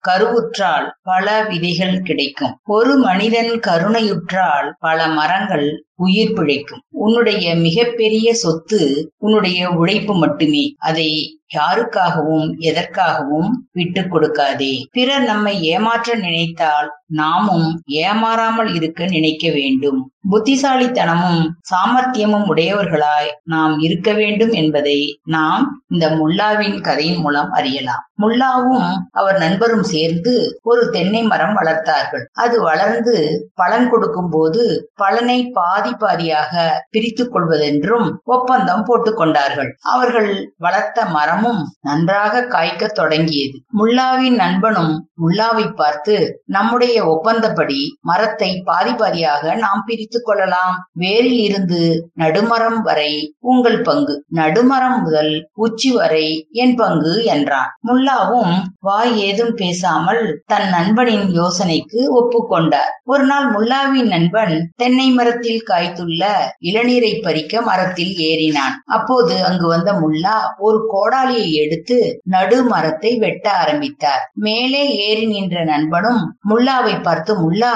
கருவுற்றால் பல விதைகள் கிடைக்கும். ஒரு மனிதன் கருணையுற்றால் பல மரங்கள் உயிர் பிழைக்கும். உன்னுடைய மிகப்பெரிய சொத்து உன்னுடைய உழைப்பு மட்டுமே. அதை யாருக்காகவும் எதற்காகவும் விட்டு கொடுக்காதே. பிறர் நம்மை ஏமாற்ற நினைத்தால் நாமும் ஏமாறாமல் இருக்க நினைக்க வேண்டும். புத்திசாலித்தனமும் சாமர்த்தியமும் உடையவர்களாய் நாம் இருக்க வேண்டும் என்பதை நாம் இந்த முல்லாவின் கதையின் மூலம் அறியலாம். முல்லாவும் அவர் நண்பரும் சேர்ந்து ஒரு தென்னை மரம் வளர்த்தார்கள். அது வளர்ந்து பலன் கொடுக்கும் போது பலனை பாதி பாதியாக பிரித்துக் கொள்வதென்றும் ஒப்பந்தம் போட்டுக் கொண்டார்கள். அவர்கள் வளர்த்த மரமும் நன்றாக காய்க்க தொடங்கியது. முல்லாவின் நண்பனும் முல்லாவை பார்த்து நம்முடைய ஒப்பந்தப்படி மரத்தை பாதி பாதியாக நாம் பிரித்துக் கொள்ளலாம். வேரில் இருந்து நடுமரம் வரை உங்கள் பங்கு. நடுமரம் முதல் உச்சி வரை என் பங்கு என்றான். முல்லாவும் வாய் ஏதும் பேசாமல் தன் நண்பனின் யோசனைக்கு ஒப்புக்கொண்டார். ஒரு நாள் முல்லாவின் நண்பன் தென்னை மரத்தில் காய்த்துள்ள இளநீரை பறிக்க மரத்தில் ஏறினான். அப்போது அங்கு வந்த முல்லா ஒரு கோடாலியை எடுத்து நடு மரத்தை வெட்ட ஆரம்பித்தார். மேலே ஏறி நின்ற நண்பனும் முல்லாவை பார்த்து முல்லா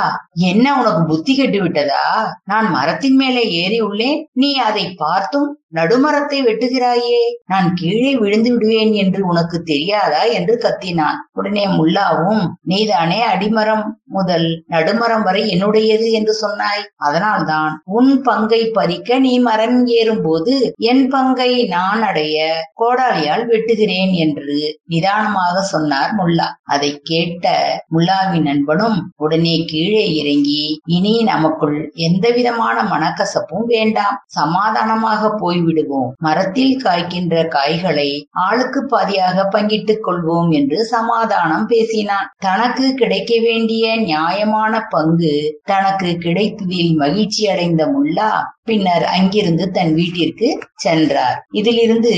என்ன உனக்கு புத்தி கெட்டு விட்டதா நான் மரத்தின் மேலே ஏறி உள்ளேன். நீ அதை பார்த்தும் நடுமரத்தை வெட்டுகிறாயே. நான் கீழே விழுந்து விடுவேன் என்று உனக்கு தெரியாதா? என்று கத்தினான். உடனே உள்ளாவும் நீதானே அடிமரம். முதல் நடுமரம் வரை என்னுடையது என்று சொன்னாய். அதனால்தான் உன் பங்கை பறிக்க நீ மரம் ஏறும் போது என் பங்கை நான் அடைய கோடாலியால் வெட்டுகிறேன் என்று நிதானமாக சொன்னார் முல்லா. அதை கேட்ட முல்லாவின் நண்பனும் உடனே கீழே இறங்கி இனி நமக்குள் எந்த விதமான மனக்கசப்பும் வேண்டாம். சமாதானமாக போய்விடுவோம். மரத்தில் காய்க்கின்ற காய்களை ஆளுக்கு பாதியாக பங்கிட்டுக் கொள்வோம் என்று சமாதானம் பேசினான். தனக்கு கிடைக்க வேண்டிய நியாயமான பங்கு தனக்கு கிடைத்ததில் மகிழ்ச்சி அடைந்த முல்லா பின்னர் அங்கிருந்து தன் வீட்டிற்கு சென்றார். இதிலிருந்து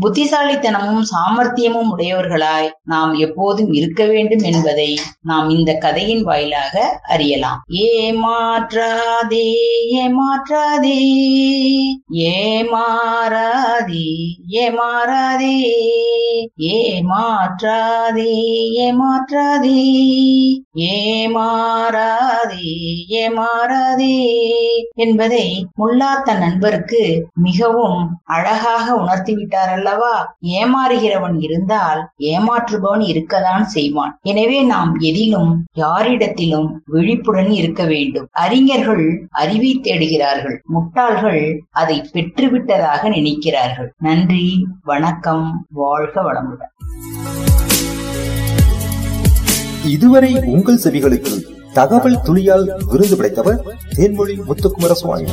புத்திசாலித்தனமும் சாமர்த்தியமும் உடையவர்களாய் நாம் எப்போதும் இருக்க வேண்டும் என்பதை நாம் இந்த கதையின் வாயிலாக அறியலாம். ஏமாற்றாதே ஏமாற்றாதே ஏமாறாதே ஏமாறாதே ஏமாற்றாதே ஏமாற்றாதே. ஏமாறாதே ஏமாறாதே என்பதை முல்லாத்த நண்பருக்கு மிகவும் அழகாக உணர்த்திவிட்டார் அல்லவா? ஏமாறுகிறவன் இருந்தால் ஏமாற்றுபவன் இருக்கதான் செய்வான். எனவே நாம் எதிலும் யாரிடத்திலும் விழிப்புடன் இருக்க வேண்டும். அறிஞர்கள் அறிவை தேடுகிறார்கள். முட்டாள்கள் அதை பெற்றுவிட்டதாக நினைக்கிறார்கள். நன்றி வணக்கம் வாழ்க வழங்குவேன் இதுவரை உங்கள் செவிகளுக்கு தகவல் துளியால் விருது படைத்தவர் தேன்மொழி முத்துக்குமர சுவாமி